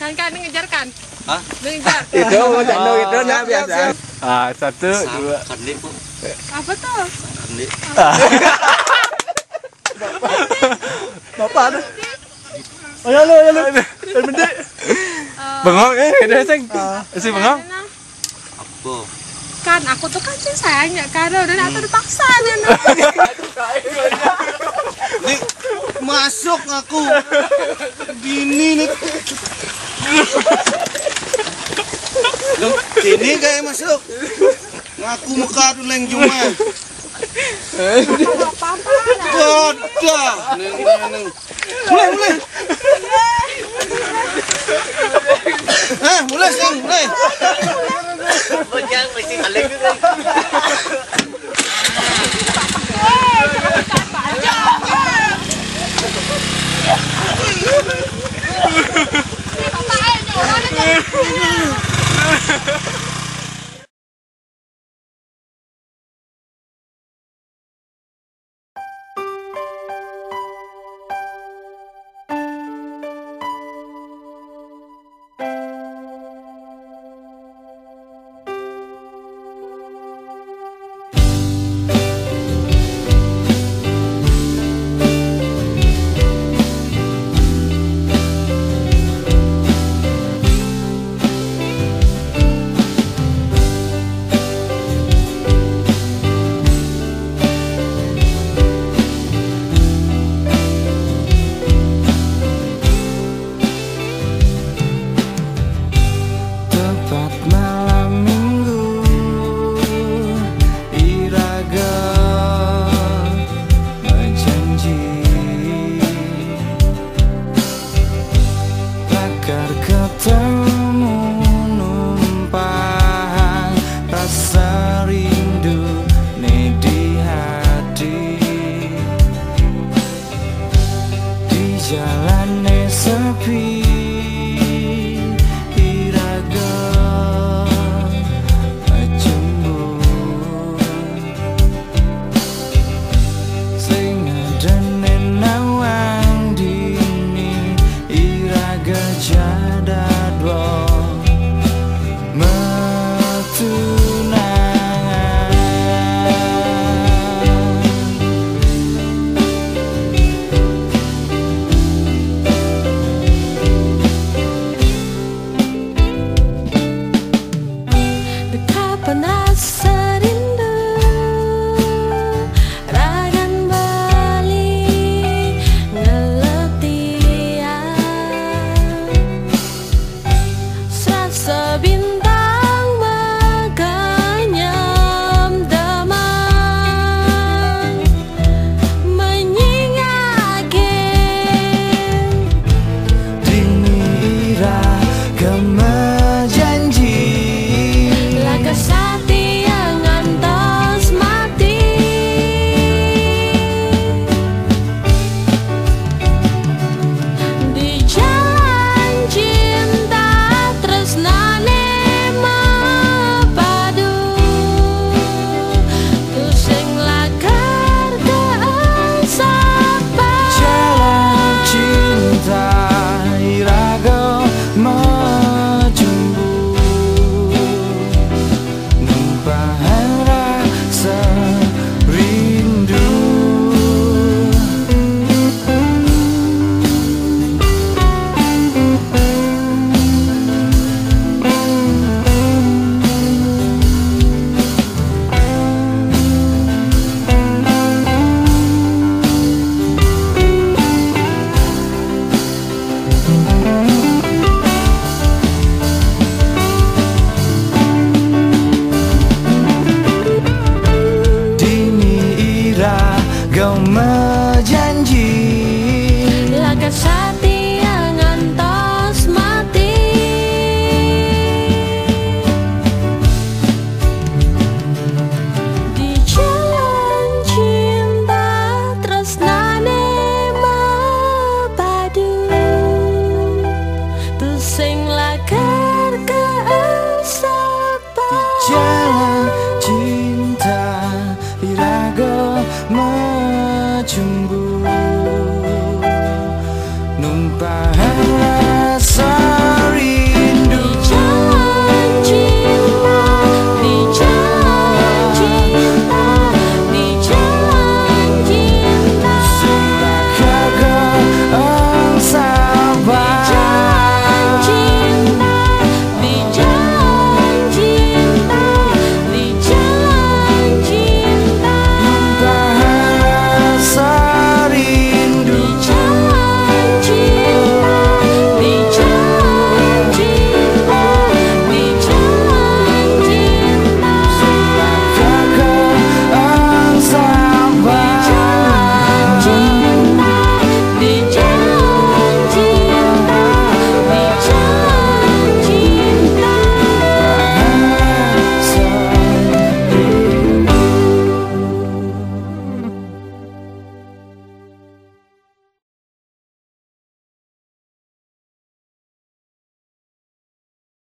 Kan kan ngejar kan? Hah? Ngejar. Itu candung itu nah biasa. Ah, satu, dua. Kandi po. Apa tuh? Kandi. Bapak ada. Oh ya lu, ya lu. Dan bende. Bengong eh, ada sing. Si bengong. Apa? Kan aku tuh kan sih sayangnya karo dan aku dipaksa kan. Nih, masuk aku. Gini nih. Ini gak ya masuk. Ngaku muka tuh neng cuma. Ada. Neng neng. Eh, mulai mulai. Hah, mulai sih, mulai. Bajang masih alergi. happy so